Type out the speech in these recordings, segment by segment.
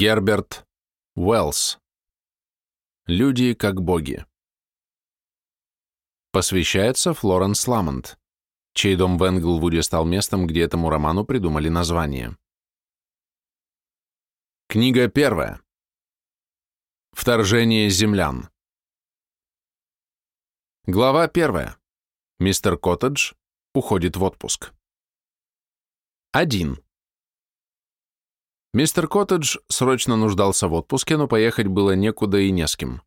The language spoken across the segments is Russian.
Герберт Уэллс. Люди как боги. Посвящается Флоренс Ламонт, чей дом в Энглвуде стал местом, где этому роману придумали название. Книга первая. Вторжение землян. Глава первая. Мистер Коттедж уходит в отпуск. 1. Мистер Коттедж срочно нуждался в отпуске, но поехать было некуда и не с кем.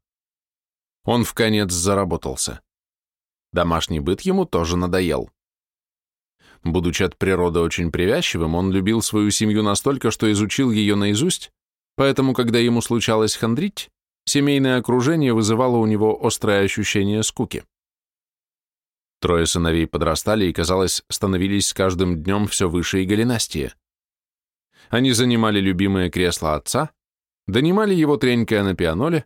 Он в конец заработался. Домашний быт ему тоже надоел. Будучи от природы очень привязчивым, он любил свою семью настолько, что изучил ее наизусть, поэтому, когда ему случалось хандрить, семейное окружение вызывало у него острое ощущение скуки. Трое сыновей подрастали и, казалось, становились с каждым днем все выше и голенастее. Они занимали любимое кресло отца, донимали его тренькая на пианоле,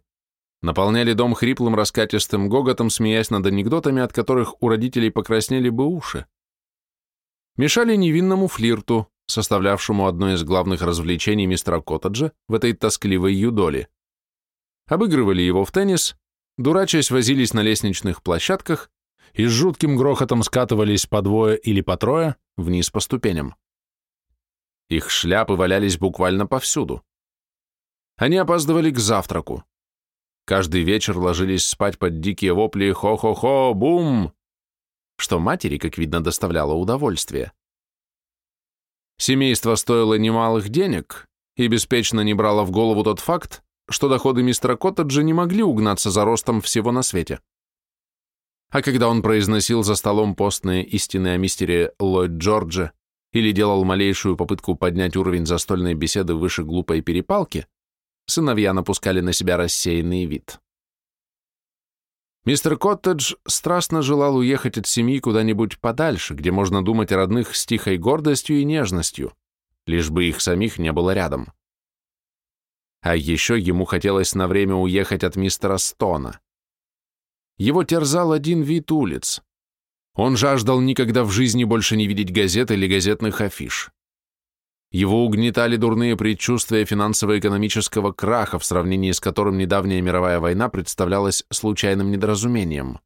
наполняли дом хриплым раскатистым гоготом, смеясь над анекдотами, от которых у родителей покраснели бы уши. Мешали невинному флирту, составлявшему одно из главных развлечений мистера Коттеджа в этой тоскливой юдоле. Обыгрывали его в теннис, дурачась возились на лестничных площадках и с жутким грохотом скатывались по двое или по трое вниз по ступеням. Их шляпы валялись буквально повсюду. Они опаздывали к завтраку. Каждый вечер ложились спать под дикие вопли «хо-хо-хо, бум!», что матери, как видно, доставляло удовольствие. Семейство стоило немалых денег и беспечно не брало в голову тот факт, что доходы мистера Коттеджа не могли угнаться за ростом всего на свете. А когда он произносил за столом постные истины о мистере Ллойд Джордже или делал малейшую попытку поднять уровень застольной беседы выше глупой перепалки, сыновья напускали на себя рассеянный вид. Мистер Коттедж страстно желал уехать от семьи куда-нибудь подальше, где можно думать о родных с тихой гордостью и нежностью, лишь бы их самих не было рядом. А еще ему хотелось на время уехать от мистера Стона. Его терзал один вид улиц, он жаждал никогда в жизни больше не видеть газет или газетных афиш. Его угнетали дурные предчувствия финансово-экономического краха, в сравнении с которым недавняя мировая война представлялась случайным недоразумением.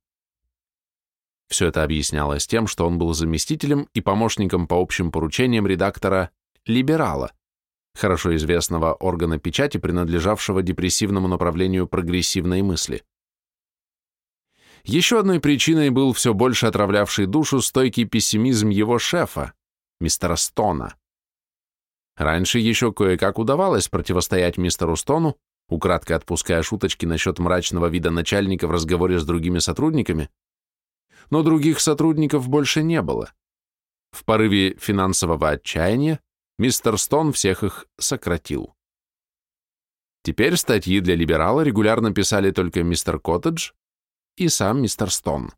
Все это объяснялось тем, что он был заместителем и помощником по общим поручениям редактора «Либерала», хорошо известного органа печати, принадлежавшего депрессивному направлению прогрессивной мысли. Еще одной причиной был все больше отравлявший душу стойкий пессимизм его шефа, мистера Стона. Раньше еще кое-как удавалось противостоять мистеру Стону, украдкой отпуская шуточки насчет мрачного вида начальника в разговоре с другими сотрудниками, но других сотрудников больше не было. В порыве финансового отчаяния мистер Стон всех их сократил. Теперь статьи для либерала регулярно писали только мистер Коттедж, и сам мистер Стон.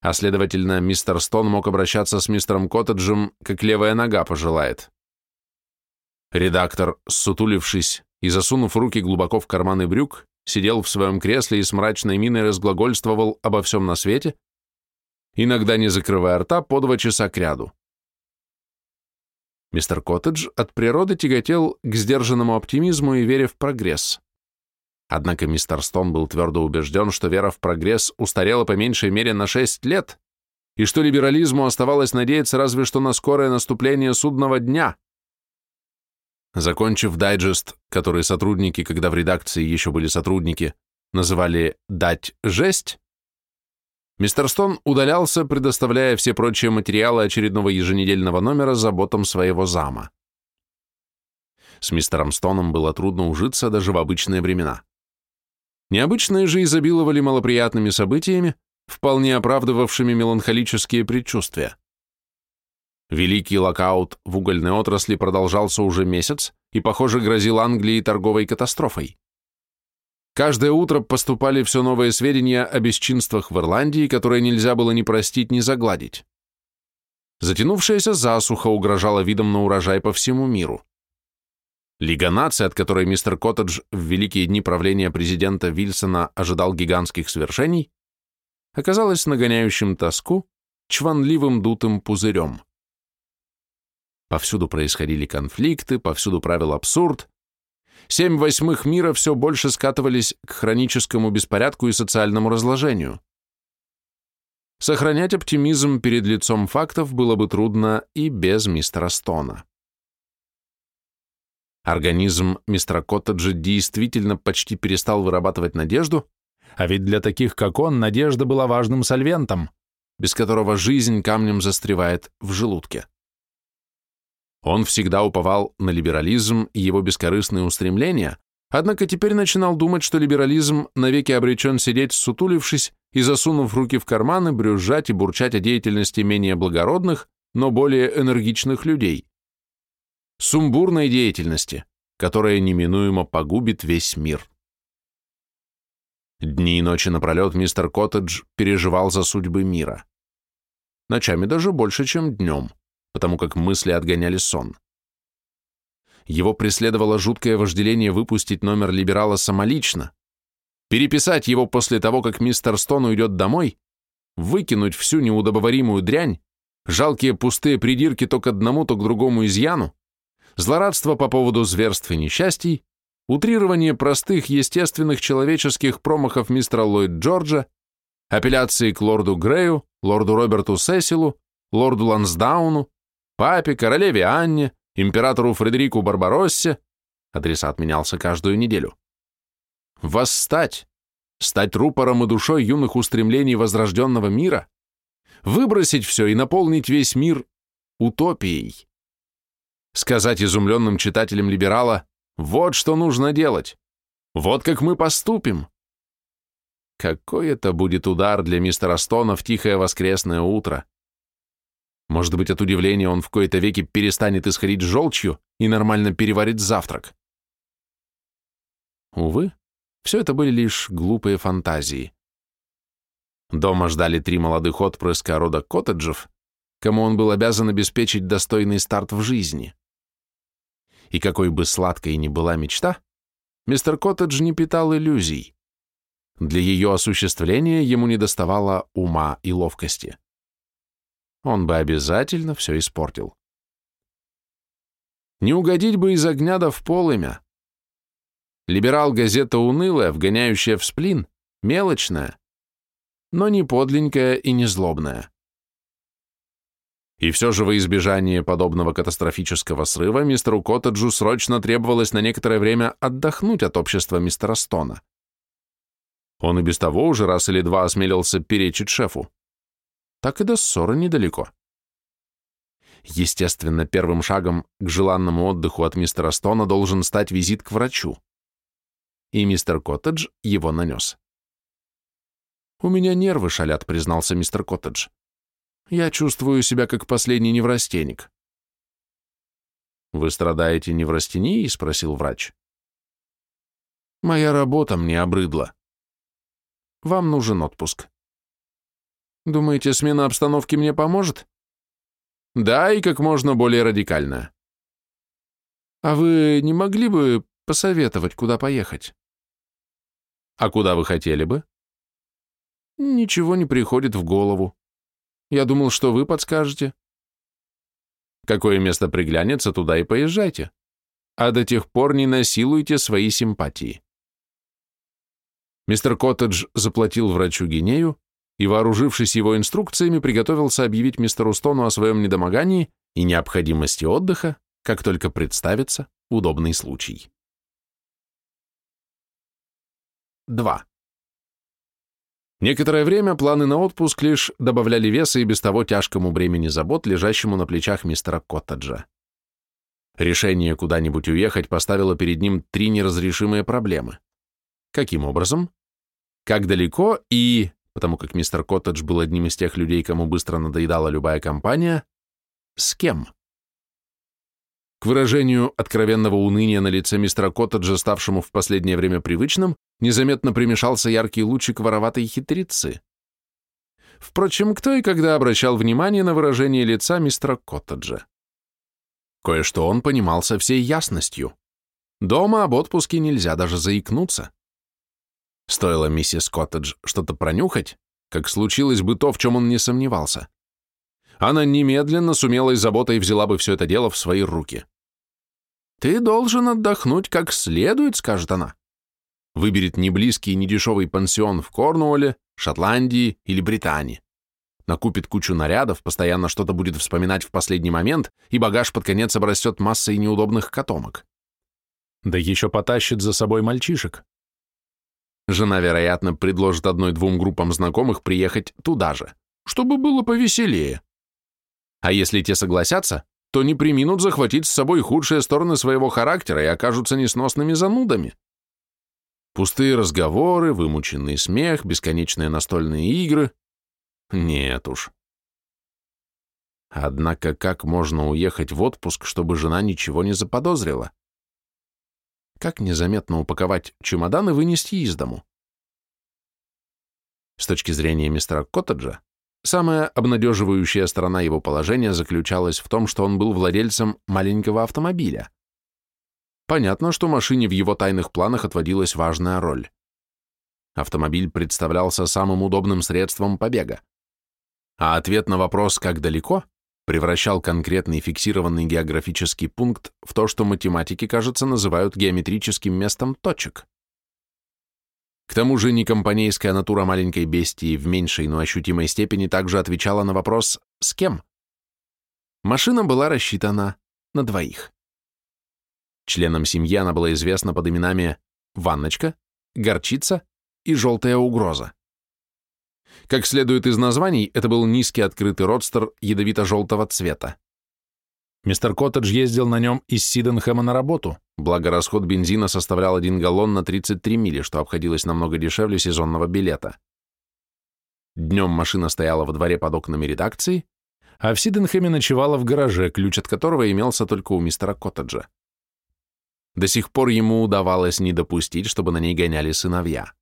А следовательно, мистер Стон мог обращаться с мистером Коттеджем, как левая нога пожелает. Редактор, сутулившись и засунув руки глубоко в карманы брюк, сидел в своем кресле и с мрачной миной разглагольствовал обо всем на свете, иногда не закрывая рта по два часа кряду. Мистер Коттедж от природы тяготел к сдержанному оптимизму и вере в прогресс. Однако мистер Стон был твердо убежден, что вера в прогресс устарела по меньшей мере на 6 лет, и что либерализму оставалось надеяться разве что на скорое наступление судного дня. Закончив дайджест, который сотрудники, когда в редакции еще были сотрудники, называли «дать жесть», мистер Стон удалялся, предоставляя все прочие материалы очередного еженедельного номера заботам своего зама. С мистером Стоном было трудно ужиться даже в обычные времена. Необычные же изобиловали малоприятными событиями, вполне оправдывавшими меланхолические предчувствия. Великий локаут в угольной отрасли продолжался уже месяц и, похоже, грозил Англии торговой катастрофой. Каждое утро поступали все новые сведения о бесчинствах в Ирландии, которые нельзя было ни простить, ни загладить. Затянувшаяся засуха угрожала видом на урожай по всему миру. Лига наций, от которой мистер Коттедж в великие дни правления президента Вильсона ожидал гигантских свершений, оказалась нагоняющим тоску чванливым дутым пузырем. Повсюду происходили конфликты, повсюду правил абсурд, Семь восьмых мира все больше скатывались к хроническому беспорядку и социальному разложению. Сохранять оптимизм перед лицом фактов было бы трудно и без мистера Стона. Организм мистера Коттеджа действительно почти перестал вырабатывать надежду, а ведь для таких, как он, надежда была важным сольвентом, без которого жизнь камнем застревает в желудке. Он всегда уповал на либерализм и его бескорыстные устремления, однако теперь начинал думать, что либерализм навеки обречен сидеть, сутулившись и засунув руки в карманы, брюзжать и бурчать о деятельности менее благородных, но более энергичных людей. Сумбурной деятельности, которая неминуемо погубит весь мир. Дни и ночи напролет мистер Коттедж переживал за судьбы мира. Ночами даже больше, чем днем потому как мысли отгоняли сон. Его преследовало жуткое вожделение выпустить номер либерала самолично, переписать его после того, как мистер Стон уйдет домой, выкинуть всю неудобоваримую дрянь, жалкие пустые придирки то к одному, то к другому изъяну, злорадство по поводу зверств и несчастий, утрирование простых естественных человеческих промахов мистера Ллойд Джорджа, апелляции к лорду Грею, лорду Роберту Сесилу, лорду Лансдауну, папе, королеве Анне, императору Фредерику Барбароссе, адресат менялся каждую неделю. Восстать, стать рупором и душой юных устремлений возрожденного мира, выбросить все и наполнить весь мир утопией. Сказать изумленным читателям либерала, вот что нужно делать, вот как мы поступим. Какой это будет удар для мистера Стона в тихое воскресное утро. Может быть, от удивления он в кои-то веки перестанет исходить желчью и нормально переварит завтрак. Увы, все это были лишь глупые фантазии. Дома ждали три молодых отпрыска рода коттеджев, кому он был обязан обеспечить достойный старт в жизни. И какой бы сладкой ни была мечта, мистер Коттедж не питал иллюзий. Для ее осуществления ему недоставало ума и ловкости он бы обязательно все испортил. Не угодить бы из огня да в полымя. Либерал газета унылая, вгоняющая в сплин, мелочная, но не подленькая и не злобная. И все же во избежание подобного катастрофического срыва мистеру Коттеджу срочно требовалось на некоторое время отдохнуть от общества мистера Стона. Он и без того уже раз или два осмелился перечить шефу так и до ссоры недалеко. Естественно, первым шагом к желанному отдыху от мистера Стона должен стать визит к врачу. И мистер Коттедж его нанес. «У меня нервы шалят», — признался мистер Коттедж. «Я чувствую себя как последний неврастенник». «Вы страдаете неврастенией?» — спросил врач. «Моя работа мне обрыдла. Вам нужен отпуск. Думаете, смена обстановки мне поможет? Да, и как можно более радикально. А вы не могли бы посоветовать, куда поехать? А куда вы хотели бы? Ничего не приходит в голову. Я думал, что вы подскажете. Какое место приглянется, туда и поезжайте. А до тех пор не насилуйте свои симпатии. Мистер Коттедж заплатил врачу Гинею, и, вооружившись его инструкциями, приготовился объявить мистеру Стону о своем недомогании и необходимости отдыха, как только представится удобный случай. 2. Некоторое время планы на отпуск лишь добавляли веса и без того тяжкому бремени забот, лежащему на плечах мистера Коттеджа. Решение куда-нибудь уехать поставило перед ним три неразрешимые проблемы. Каким образом? Как далеко и потому как мистер Коттедж был одним из тех людей, кому быстро надоедала любая компания, с кем? К выражению откровенного уныния на лице мистера Коттеджа, ставшему в последнее время привычным, незаметно примешался яркий лучик вороватой хитрицы. Впрочем, кто и когда обращал внимание на выражение лица мистера Коттеджа? Кое-что он понимал со всей ясностью. Дома об отпуске нельзя даже заикнуться. Стоило миссис Коттедж что-то пронюхать, как случилось бы то, в чем он не сомневался. Она немедленно с умелой заботой взяла бы все это дело в свои руки. Ты должен отдохнуть как следует, скажет она. Выберет не близкий и не дешевый пансион в Корнуолле, Шотландии или Британии. Накупит кучу нарядов, постоянно что-то будет вспоминать в последний момент, и багаж под конец обрастет массой неудобных котомок. Да еще потащит за собой мальчишек. Жена, вероятно, предложит одной-двум группам знакомых приехать туда же, чтобы было повеселее. А если те согласятся, то не приминут захватить с собой худшие стороны своего характера и окажутся несносными занудами. Пустые разговоры, вымученный смех, бесконечные настольные игры. Нет уж. Однако как можно уехать в отпуск, чтобы жена ничего не заподозрила? Как незаметно упаковать чемодан и вынести из дому? С точки зрения мистера Коттеджа, самая обнадеживающая сторона его положения заключалась в том, что он был владельцем маленького автомобиля. Понятно, что машине в его тайных планах отводилась важная роль. Автомобиль представлялся самым удобным средством побега. А ответ на вопрос «как далеко?» превращал конкретный фиксированный географический пункт в то, что математики, кажется, называют геометрическим местом точек. К тому же некомпанейская натура маленькой бестии в меньшей, но ощутимой степени также отвечала на вопрос «с кем?». Машина была рассчитана на двоих. Членам семьи она была известна под именами «Ванночка», «Горчица» и «Желтая угроза». Как следует из названий, это был низкий открытый родстер ядовито-желтого цвета. Мистер Коттедж ездил на нем из Сиденхэма на работу, благо расход бензина составлял 1 галлон на 33 мили, что обходилось намного дешевле сезонного билета. Днем машина стояла во дворе под окнами редакции, а в Сиденхэме ночевала в гараже, ключ от которого имелся только у мистера Коттеджа. До сих пор ему удавалось не допустить, чтобы на ней гоняли сыновья.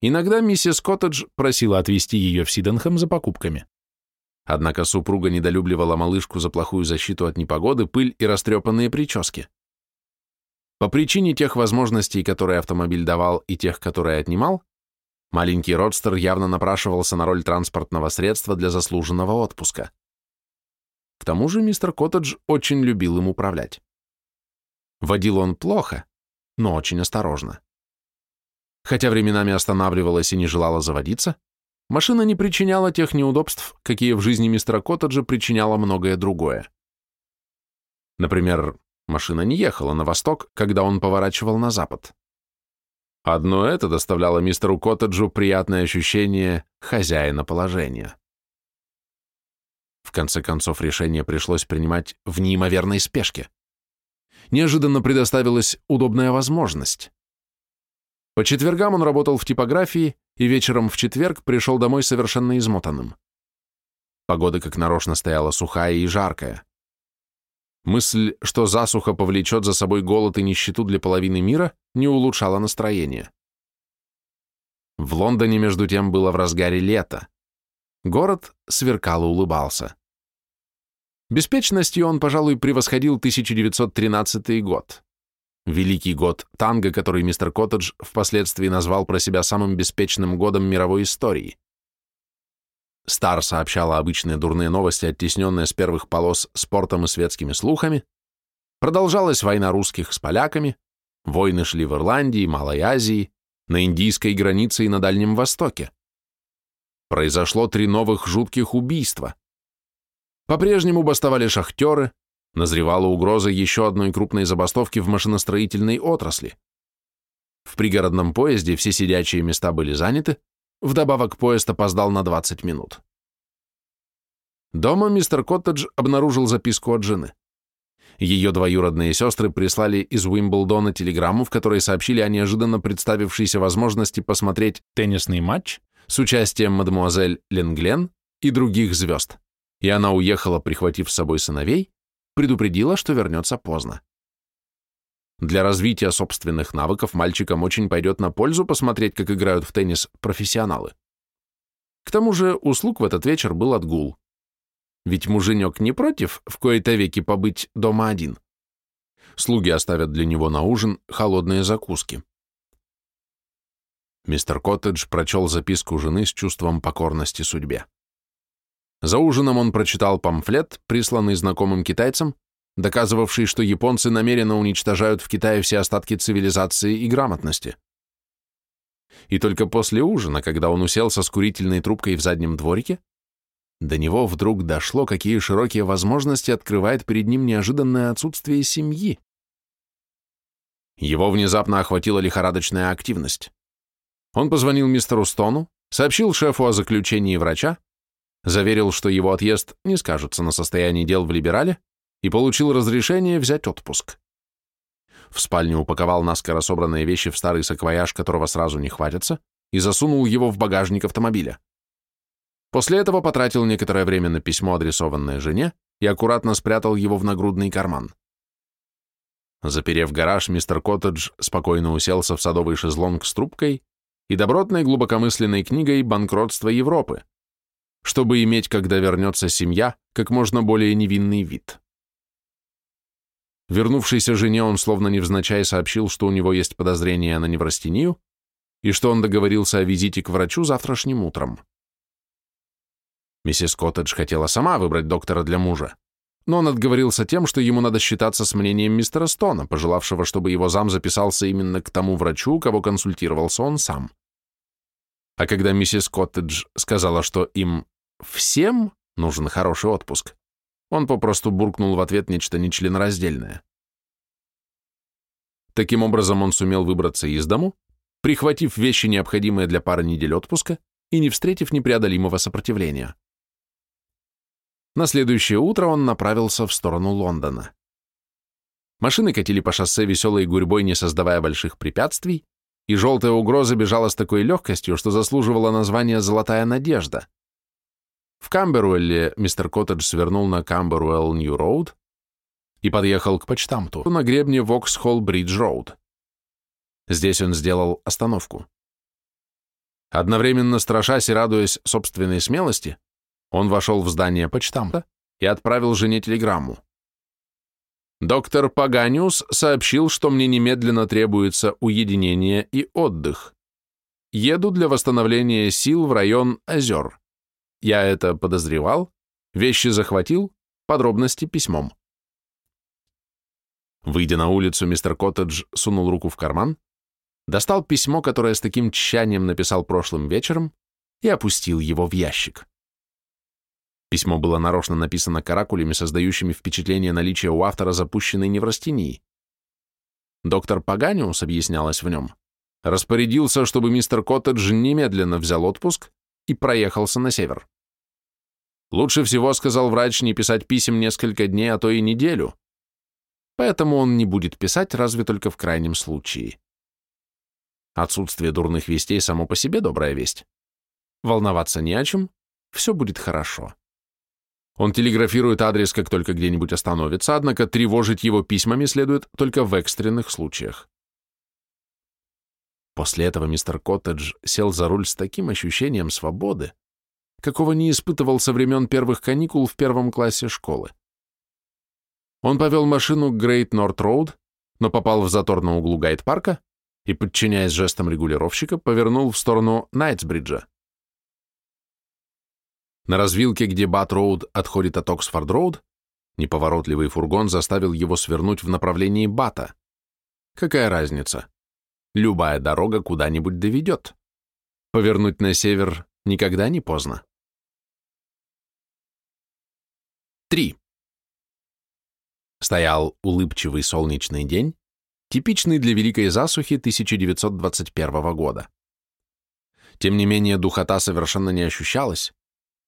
Иногда миссис Коттедж просила отвезти ее в Сиденхэм за покупками. Однако супруга недолюбливала малышку за плохую защиту от непогоды, пыль и растрепанные прически. По причине тех возможностей, которые автомобиль давал, и тех, которые отнимал, маленький родстер явно напрашивался на роль транспортного средства для заслуженного отпуска. К тому же мистер Коттедж очень любил им управлять. Водил он плохо, но очень осторожно. Хотя временами останавливалась и не желала заводиться, машина не причиняла тех неудобств, какие в жизни мистера Коттеджа причиняло многое другое. Например, машина не ехала на восток, когда он поворачивал на запад. Одно это доставляло мистеру Коттеджу приятное ощущение хозяина положения. В конце концов, решение пришлось принимать в неимоверной спешке. Неожиданно предоставилась удобная возможность. По четвергам он работал в типографии и вечером в четверг пришел домой совершенно измотанным. Погода как нарочно стояла сухая и жаркая. Мысль, что засуха повлечет за собой голод и нищету для половины мира, не улучшала настроение. В Лондоне, между тем, было в разгаре лето. Город сверкал и улыбался. Беспечностью он, пожалуй, превосходил 1913 год. Великий год танго, который мистер Коттедж впоследствии назвал про себя самым беспечным годом мировой истории. Стар сообщала обычные дурные новости, оттесненные с первых полос спортом и светскими слухами. Продолжалась война русских с поляками, войны шли в Ирландии, Малой Азии, на индийской границе и на Дальнем Востоке. Произошло три новых жутких убийства. По-прежнему бастовали шахтеры, назревала угроза еще одной крупной забастовки в машиностроительной отрасли. В пригородном поезде все сидячие места были заняты, вдобавок поезд опоздал на 20 минут. Дома мистер Коттедж обнаружил записку от жены. Ее двоюродные сестры прислали из Уимблдона телеграмму, в которой сообщили о неожиданно представившейся возможности посмотреть теннисный матч с участием мадемуазель Ленглен и других звезд, и она уехала, прихватив с собой сыновей, предупредила, что вернется поздно. Для развития собственных навыков мальчикам очень пойдет на пользу посмотреть, как играют в теннис профессионалы. К тому же услуг в этот вечер был отгул. Ведь муженек не против в кои-то веки побыть дома один. Слуги оставят для него на ужин холодные закуски. Мистер Коттедж прочел записку жены с чувством покорности судьбе. За ужином он прочитал памфлет, присланный знакомым китайцам, доказывавший, что японцы намеренно уничтожают в Китае все остатки цивилизации и грамотности. И только после ужина, когда он уселся с курительной трубкой в заднем дворике, до него вдруг дошло, какие широкие возможности открывает перед ним неожиданное отсутствие семьи. Его внезапно охватила лихорадочная активность. Он позвонил мистеру Стону, сообщил шефу о заключении врача, заверил, что его отъезд не скажется на состоянии дел в Либерале, и получил разрешение взять отпуск. В спальне упаковал наскоро собранные вещи в старый саквояж, которого сразу не хватится, и засунул его в багажник автомобиля. После этого потратил некоторое время на письмо, адресованное жене, и аккуратно спрятал его в нагрудный карман. Заперев гараж, мистер Коттедж спокойно уселся в садовый шезлонг с трубкой и добротной глубокомысленной книгой «Банкротство Европы», чтобы иметь, когда вернется семья, как можно более невинный вид. Вернувшейся жене он словно невзначай сообщил, что у него есть подозрение на неврастению и что он договорился о визите к врачу завтрашним утром. Миссис Коттедж хотела сама выбрать доктора для мужа, но он отговорился тем, что ему надо считаться с мнением мистера Стона, пожелавшего, чтобы его зам записался именно к тому врачу, кого консультировался он сам. А когда миссис Коттедж сказала, что им всем нужен хороший отпуск, он попросту буркнул в ответ нечто нечленораздельное. Таким образом, он сумел выбраться из дому, прихватив вещи, необходимые для пары недель отпуска, и не встретив непреодолимого сопротивления. На следующее утро он направился в сторону Лондона. Машины катили по шоссе веселой гурьбой, не создавая больших препятствий, и желтая угроза бежала с такой легкостью, что заслуживала названия «Золотая надежда». В Камберуэлле мистер Коттедж свернул на Камберуэлл Нью Роуд и подъехал к почтамту на гребне Воксхолл Бридж Роуд. Здесь он сделал остановку. Одновременно страшась и радуясь собственной смелости, он вошел в здание почтамта и отправил жене телеграмму. Доктор Паганиус сообщил, что мне немедленно требуется уединение и отдых. Еду для восстановления сил в район озер. Я это подозревал, вещи захватил, подробности письмом. Выйдя на улицу, мистер Коттедж сунул руку в карман, достал письмо, которое с таким тщанием написал прошлым вечером, и опустил его в ящик. Письмо было нарочно написано каракулями, создающими впечатление наличия у автора запущенной неврастении. Доктор Паганиус, объяснялось в нем, распорядился, чтобы мистер Коттедж немедленно взял отпуск и проехался на север. Лучше всего, сказал врач, не писать писем несколько дней, а то и неделю. Поэтому он не будет писать, разве только в крайнем случае. Отсутствие дурных вестей само по себе добрая весть. Волноваться не о чем, все будет хорошо. Он телеграфирует адрес, как только где-нибудь остановится, однако тревожить его письмами следует только в экстренных случаях. После этого мистер Коттедж сел за руль с таким ощущением свободы, какого не испытывал со времен первых каникул в первом классе школы. Он повел машину к Грейт Норт Роуд, но попал в затор на углу Гайд-парка и, подчиняясь жестам регулировщика, повернул в сторону Найтсбриджа. На развилке, где Бат-Роуд отходит от Оксфорд-Роуд, неповоротливый фургон заставил его свернуть в направлении Бата. Какая разница? Любая дорога куда-нибудь доведет. Повернуть на север никогда не поздно. 3. Стоял улыбчивый солнечный день, типичный для Великой засухи 1921 года. Тем не менее, духота совершенно не ощущалась.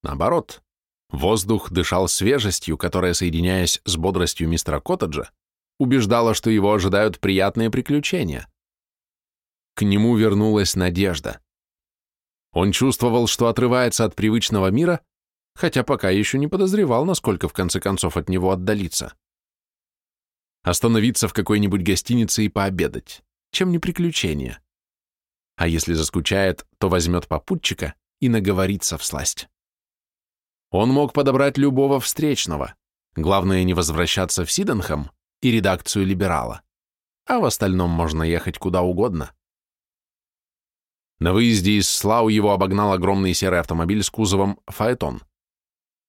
Наоборот, воздух дышал свежестью, которая, соединяясь с бодростью мистера Коттеджа, убеждала, что его ожидают приятные приключения. К нему вернулась надежда. Он чувствовал, что отрывается от привычного мира хотя пока еще не подозревал, насколько в конце концов от него отдалиться. Остановиться в какой-нибудь гостинице и пообедать. Чем не приключение? А если заскучает, то возьмет попутчика и наговорится в сласть. Он мог подобрать любого встречного. Главное не возвращаться в Сиденхэм и редакцию «Либерала». А в остальном можно ехать куда угодно. На выезде из Слау его обогнал огромный серый автомобиль с кузовом «Фаэтон».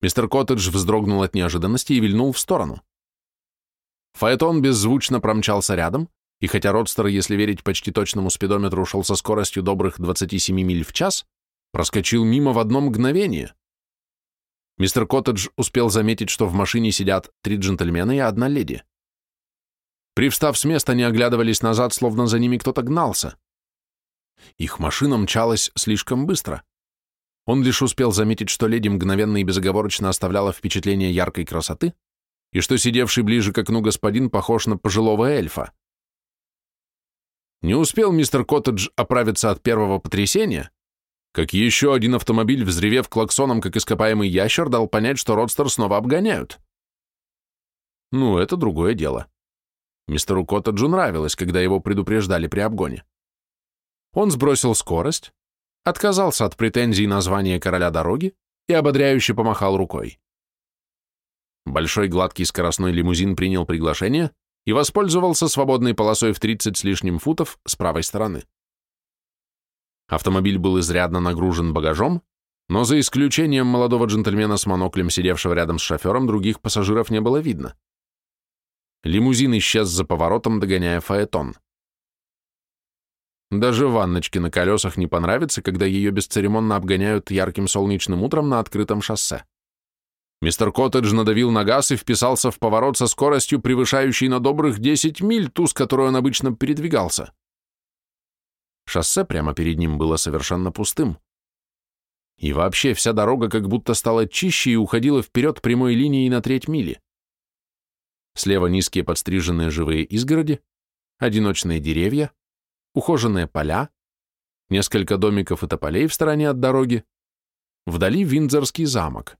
Мистер Коттедж вздрогнул от неожиданности и вильнул в сторону. Фаэтон беззвучно промчался рядом, и хотя Родстер, если верить почти точному спидометру, ушел со скоростью добрых 27 миль в час, проскочил мимо в одно мгновение. Мистер Коттедж успел заметить, что в машине сидят три джентльмена и одна леди. Привстав с места, они оглядывались назад, словно за ними кто-то гнался. Их машина мчалась слишком быстро. Он лишь успел заметить, что леди мгновенно и безоговорочно оставляла впечатление яркой красоты, и что сидевший ближе к окну господин похож на пожилого эльфа. Не успел мистер Коттедж оправиться от первого потрясения, как еще один автомобиль, взревев клаксоном, как ископаемый ящер, дал понять, что Родстер снова обгоняют. Ну, это другое дело. Мистеру Коттеджу нравилось, когда его предупреждали при обгоне. Он сбросил скорость, отказался от претензий на звание короля дороги и ободряюще помахал рукой. Большой гладкий скоростной лимузин принял приглашение и воспользовался свободной полосой в 30 с лишним футов с правой стороны. Автомобиль был изрядно нагружен багажом, но за исключением молодого джентльмена с моноклем, сидевшего рядом с шофером, других пассажиров не было видно. Лимузин исчез за поворотом, догоняя фаэтон. Даже ванночке на колесах не понравится, когда ее бесцеремонно обгоняют ярким солнечным утром на открытом шоссе. Мистер Коттедж надавил на газ и вписался в поворот со скоростью, превышающей на добрых 10 миль ту, с которой он обычно передвигался. Шоссе прямо перед ним было совершенно пустым. И вообще вся дорога как будто стала чище и уходила вперед прямой линией на треть мили. Слева низкие подстриженные живые изгороди, одиночные деревья, ухоженные поля, несколько домиков и тополей в стороне от дороги, вдали Виндзорский замок.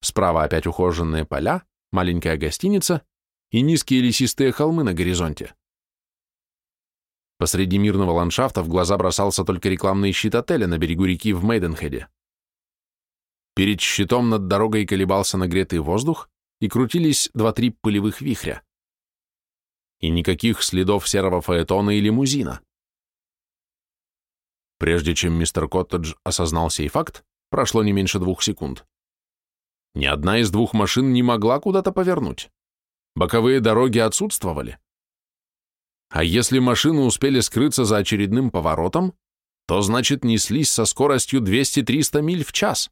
Справа опять ухоженные поля, маленькая гостиница и низкие лесистые холмы на горизонте. Посреди мирного ландшафта в глаза бросался только рекламный щит отеля на берегу реки в Мейденхеде. Перед щитом над дорогой колебался нагретый воздух, и крутились два-три пылевых вихря. И никаких следов серого фаэтона и лимузина. Прежде чем мистер Коттедж осознал сей факт, прошло не меньше двух секунд. Ни одна из двух машин не могла куда-то повернуть. Боковые дороги отсутствовали. А если машины успели скрыться за очередным поворотом, то значит неслись со скоростью 200-300 миль в час.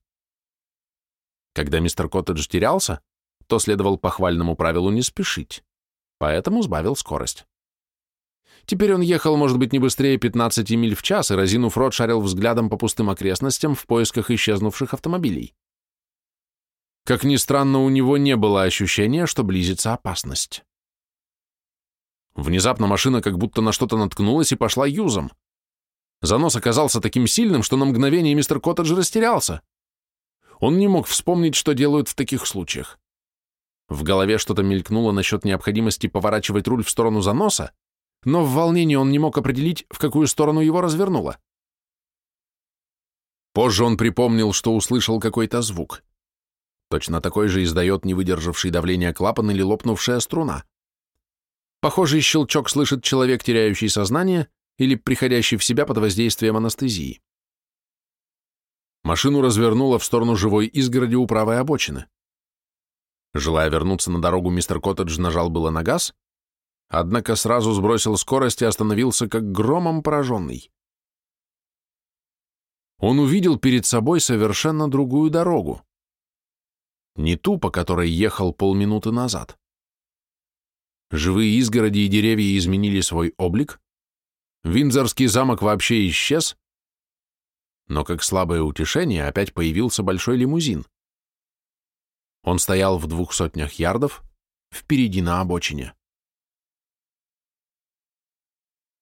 Когда мистер Коттедж терялся, то следовал похвальному правилу не спешить, поэтому сбавил скорость. Теперь он ехал, может быть, не быстрее 15 миль в час, и, разинув рот, шарил взглядом по пустым окрестностям в поисках исчезнувших автомобилей. Как ни странно, у него не было ощущения, что близится опасность. Внезапно машина как будто на что-то наткнулась и пошла юзом. Занос оказался таким сильным, что на мгновение мистер Коттедж растерялся. Он не мог вспомнить, что делают в таких случаях. В голове что-то мелькнуло насчет необходимости поворачивать руль в сторону заноса, но в волнении он не мог определить, в какую сторону его развернуло. Позже он припомнил, что услышал какой-то звук. Точно такой же издает не выдержавший давления клапан или лопнувшая струна. Похожий щелчок слышит человек, теряющий сознание или приходящий в себя под воздействием анестезии. Машину развернуло в сторону живой изгороди у правой обочины. Желая вернуться на дорогу, мистер Коттедж нажал было на газ, однако сразу сбросил скорость и остановился как громом пораженный. Он увидел перед собой совершенно другую дорогу не ту, по которой ехал полминуты назад. Живые изгороди и деревья изменили свой облик, Виндзорский замок вообще исчез, но как слабое утешение опять появился большой лимузин. Он стоял в двух сотнях ярдов, впереди на обочине.